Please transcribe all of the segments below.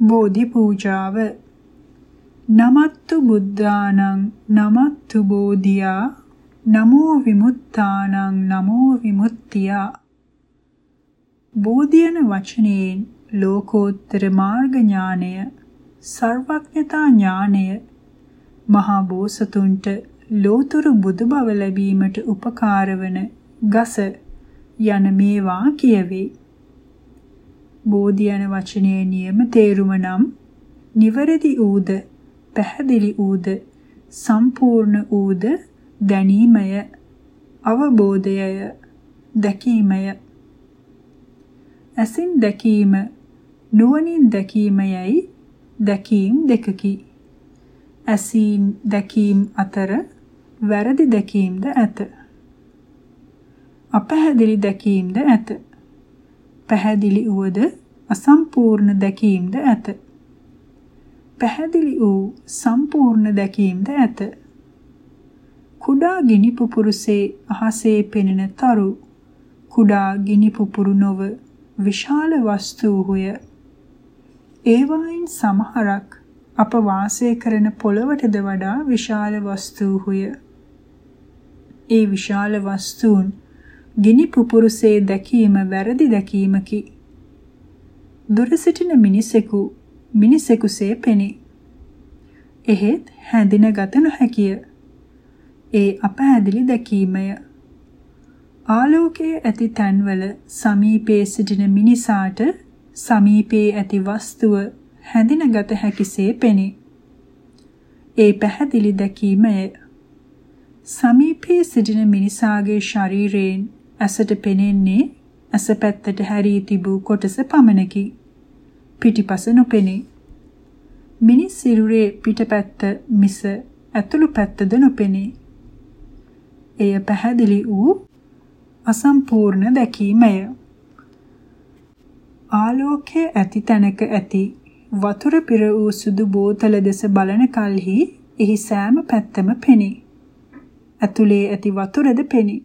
බෝධි පූජාව. නමත්තු බුද්ධානං නමත්තු බෝධියා. නමෝ විමුක්තානං නමෝ විමුක්තියා. බෝධියන වචනයෙන් ලෝකෝත්තර මාර්ග ඥානය සර්වඥතා ඥානය මහා බෝසතුන්ට ලෝතුරු බුදු බව ලැබීමට උපකාර වන ගස යන මේවා කියවේ. බෝධි යන වචනයේ නියම තේරුම නම් නිවැරදි ඌද පැහැදිලි ඌද සම්පූර්ණ ඌද දැනීමය අවබෝධයය දැකීමය. ඇසින් දැකීම නුවණින් දැකීමයයි දැකීම් දෙකකි. ඇසින් දැකීම් අතර වැරදි දැකීම්ද ඇත. අපැහැදිලි දැකීම්ද ඇත. පැහැදිලි වූද අසම්පූර්ණ දැකීම්ද ඇත. පැහැදිලි වූ සම්පූර්ණ දැකීම්ද ඇත. කුඩා ගිනි පුපුරුසේ අහසේ පෙනෙන තරු කුඩා ගිනි පුපුරු නොව විශාල වස්තුහුය ඒවායින් සමහරක් අප වාසය කරන පොළවටද වඩා විශාල වස්තුහුය ඒ විශාල වස්තුන් ගිනි පුපුරුසේ දැකීම වැරදි දැකීමකි. දුර සිටින මිනිසෙකු මිනිසෙකුසේ පෙනේ එහෙත් හැඳිනගත නොහැකිය ඒ අපහැදිලි දැකීමය. ආලෝකයේ ඇති තැන්වල සමීපයේ සිටින මිනිසාට සමීපයේ ඇති වස්තුව හැඳිනගත හැකිසේ පෙනේ. ඒ පැහැදිලි දැකීමය. සමීපයේ සිටින මිනිසාගේ ශරීරයෙන් ඇසට පෙනෙන්නේ ඇස පැත්තට හැරී තිබූ කොටස පමණකි. පිටිපස නොපෙනේ. මිනිස් සිරුරේ පිටපැත්ත මිස ඇතුළු පැත්තද නොපෙනේ. එය පැහැදිලි වූ අසම්පූර්ණ දැකීමය. ආලෝකයේ ඇති තැනක ඇති වතුර පිර වූ සුදු බෝතල දෙස බලන කලෙහි එහි සෑම පැත්තම පෙනේ. ඇතුලේ ඇති වතුරද පෙනේ.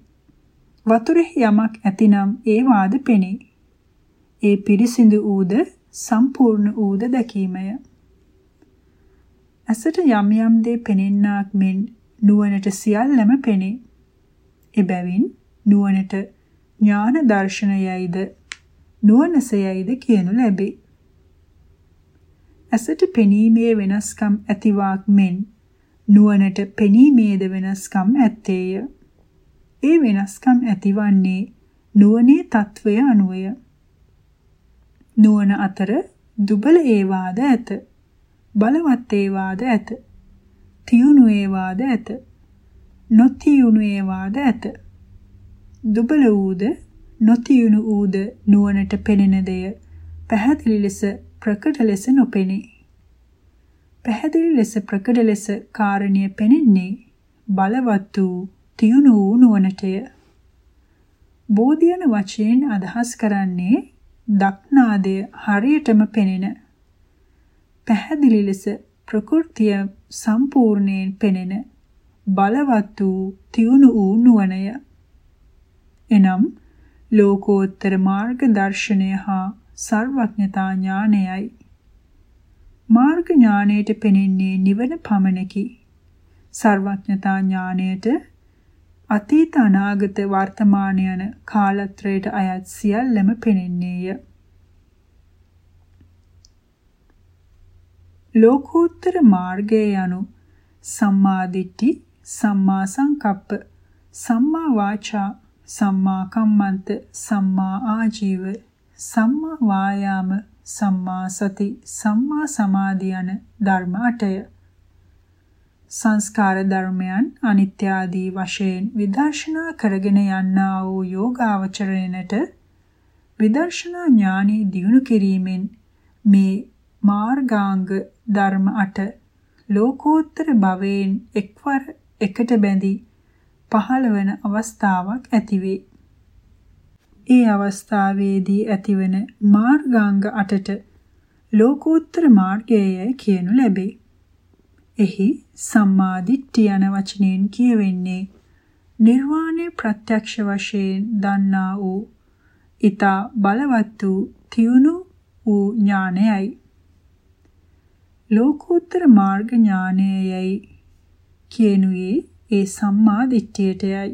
වතුරෙහි යමක් ඇතිනම් ඒ වාද පෙනේ. ඒ පිරිසිදු ඌද සම්පූර්ණ ඌද දැකීමය. ඇසට යම් යම් දේ පෙනෙන්නාක් මෙන් නුවණට සියල්ලම පෙනේ. එබැවින් නුවණට ඥාන දර්ශනයයිද නුවණසයයිද කියනු ලැබේ. ඇසට පෙනීමේ වෙනස්කම් ඇතිවාක් මෙන් නුවණට පෙනීමේද වෙනස්කම් ඇත්තේය. ඒ වෙනස්කම් ඇතිවන්නේ නුවණේ తත්වය අනුවය. නුවණ අතර දුබල ඒවාද ඇත. බලවත් ඒවාද ඇත. තියුණු ඒවාද ඇත. නොතියුණු ඒවාද ඇත. දුබල වූද නොතියුණු වූද නුවණට පෙනෙන දෙය පැහැදිලි ලෙස ප්‍රකට ලෙස නොපෙනේ. පැහැදිලි ලෙස ප්‍රකට ලෙස කාරණිය පෙනෙන්නේ බලවත් වූ තියුණු වූ නුවණටය. බෝධියන වචයෙන් අදහස් කරන්නේ දක්නාදය හරියටම පෙනෙන පැහැදිලි ලෙස ප්‍රകൃතිය සම්පූර්ණයෙන් පෙනෙන බලවත් වූ තියුණු වූ නුවණය. එනම් ලෝකෝත්තර මාර්ග දර්ශනය හා සර්වඥතා ඥානයයි. මාර්ග ඥානයට පෙනෙන්නේ නිවන පමණකි. සර්වඥතා ඥානයට අතීත අනාගත වර්තමාන යන කාලත්‍රයට අයත් සියල්ලම පෙනෙන්නේය. ලෝකෝත්තර මාර්ගය යනු සම්මා දිට්ඨි සම්මා සංකප්ප සම්මා වාචා සම්මා කම්මන්ත සම්මා ආජීව සම්මා වායාම සම්මා සති සම්මා සමාධි යන ධර්ම 8ය සංස්කාර ධර්මයන් අනිත්‍ය ආදී වශයෙන් විදර්ශනා කරගෙන යන්නා වූ යෝගාවචරණයට විදර්ශනා ඥානෙ දියුණු කිරීමෙන් මේ මාර්ගාංග ධර්ම 8 ලෝකෝත්තර භවයෙන් එක්වර එකට බැඳී පහළවන අවස්ථාවක් ඇතිවේ. ඒ අවස්ථාවේදී ඇතිවන මාර්ගාංග 8ට ලෝකෝත්තර මාර්ගයයි කියනු ලැබේ. එහි සම්මා දිට්ඨිය යන වචනයෙන් කියවෙන්නේ නිර්වාණය ප්‍රත්‍යක්ෂ වශයෙන් දන්නා වූ ඊතා බලවත් වූ තියුණු වූ ඥානයයි. ලෝකෝත්තර මාර්ග ඥානයයි කියනුයේ ඒ සම්මා දිට්ඨියටයයි.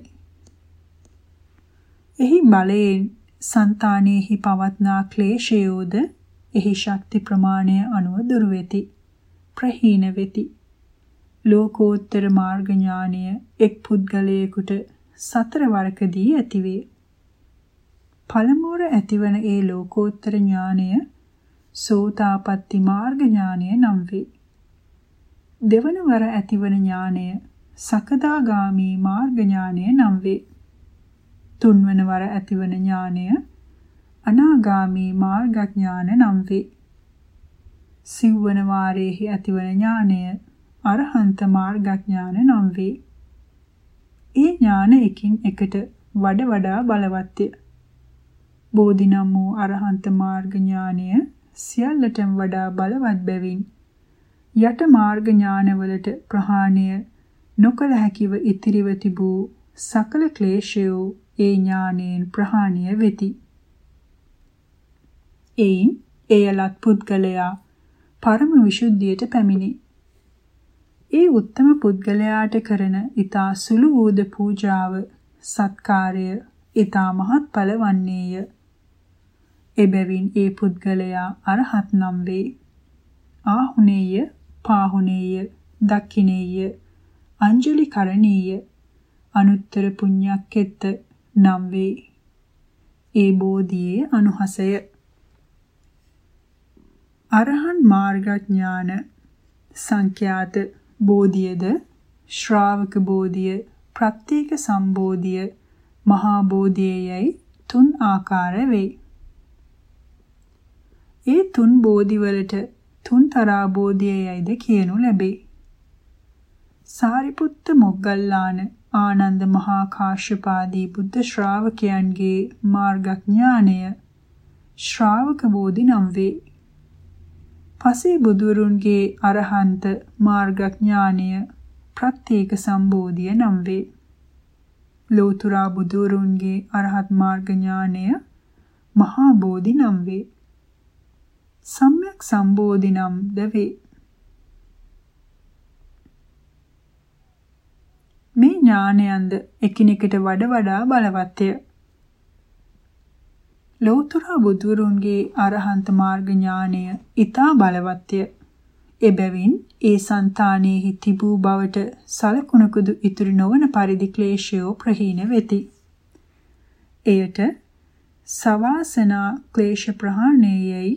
එහි බලයෙන් సంతානෙහි පවත්නා ක්ලේශයෝද එහි ශක්ති ප්‍රමාණය අනුව දුර වෙති. ප්‍රහීන වෙති. ලෝකෝත්තර මාර්ග ඥානය එක් පුද්ගලයෙකුට සතර වරකදී ඇතිවේ. පළමුවර ඇතිවන ඒ ලෝකෝත්තර ඥානය සෝතාපට්ටි මාර්ග ඥානය නම් වේ. දෙවන වර ඇතිවන ඥානය සකදාගාමි මාර්ග ඥානය නම් වේ. තුන්වන වර ඇතිවන ඥානය අනාගාමි මාර්ගඥාන නම් වේ. සිව්වන වාරයේහි ඇතිවන ඥානය අරහන්ත මාර්ගඥාන නම් වේ. ඒ ඥාන එකින් එකට වඩ වඩා බලවත්ය. බෝධි නම් වූ අරහන්ත මාර්ග ඥානය සියල්ලටම වඩා බලවත් බැවින් යට මාර්ග ඥානවලට ප්‍රහාණය නොකල හැකිව ඉතිරිව තිබූ සකල ක්ලේශයෝ ඒ ඥානයෙන් ප්‍රහාණය වෙති. එයින් එයලත් පුද්ගලයා පරම විසුද්ධියට පැමිණි. ඒ උත්තම පුද්ගලයාට කරන ඊතා සුළු වූද පූජාව සත්කාරය ඊතා මහත්ඵල වන්නේය. එබැවින් ඒ පුද්ගලයා අරහත් නම් වේ. ආහුනේය, පාහුනේය, දක්ඛිනේය, අංජලි කරණීය, අනුත්තර පුඤ්ඤක්කෙත්ත නම් වේ. ඒ බෝධියේ අනුහසය අරහන් මාර්ගඥාන සංඛ්‍යාත බෝධියද ශ්‍රාවක බෝධිය ප්‍රත්‍යේක සම්බෝධිය මහා බෝධියයි තුන් ආකාර වේ. ඒ තුන් බෝධිවලට තුන් තරා බෝධියයිද කියනු ලැබේ. සාරිපුත්ත මොග්ගල්ලාන ආනන්ද මහා කාශ්‍යපාදී බුද්ධ ශ්‍රාවකයන්ගේ මාර්ගඥානය ශ්‍රාවක බෝධි නම් වේ. පසේ බුදුරුන්ගේ අරහන්ත මාර්ගඥානය ප්‍රත්‍යේක සම්බෝධිය නම් වේ. ලෝතුරා බුදුරුන්ගේ අරහත් මාර්ග ඥානය මහා බෝධි නම් වේ. සම්්‍යක් සම්බෝධි නම් ද වේ. මේ ඥානයන්ද එකිනෙකට වඩ වඩා බලවත්ය. ලෞතර බුදුරුන්ගේ අරහන්ත මාර්ග ඥානය ඊටා බලවත්ය. එබැවින් ඒ సంతානෙහි තිබූ බවට සලකුණකුදු ඉතුරු නොවන පරිදි ක්ලේශයෝ ප්‍රහීන වෙති. එයට සවාසනා ක්ලේශ ප්‍රහාණයයි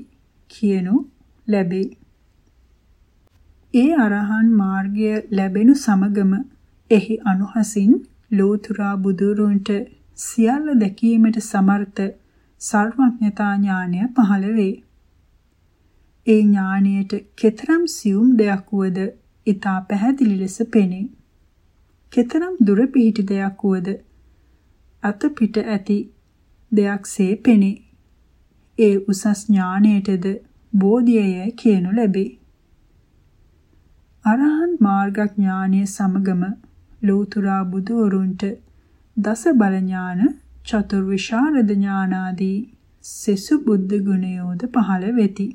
කියනු ලැබේ. ඒ අරහන් මාර්ගය ලැබෙනු සමගම එහි අනුහසින් ලෝතුරා බුදුරුන්ට සියල්ල දැකීමට සමර්ථ සර්වඥතා ඥානය පහළ වේ. ඒ ඥානයට කෙතරම් සියුම් දෙයක් වුවද ඊතා පැහැදිලි ලෙස පෙනේ. කෙතරම් දුර පිහිටි දෙයක් වුවද අත පිට ඇති දෙයක්සේ පෙනේ. ඒ උසස් ඥානයටද බෝධියය කියනු ලැබේ. අරහන් මාර්ගඥානය සමගම ලෝතුරා බුදුවරුන්ට දස බල ඥාන චතුර්විශාරද ඥානාදී සෙසු බුද්ධ ගුණයෝද පහළ වෙති.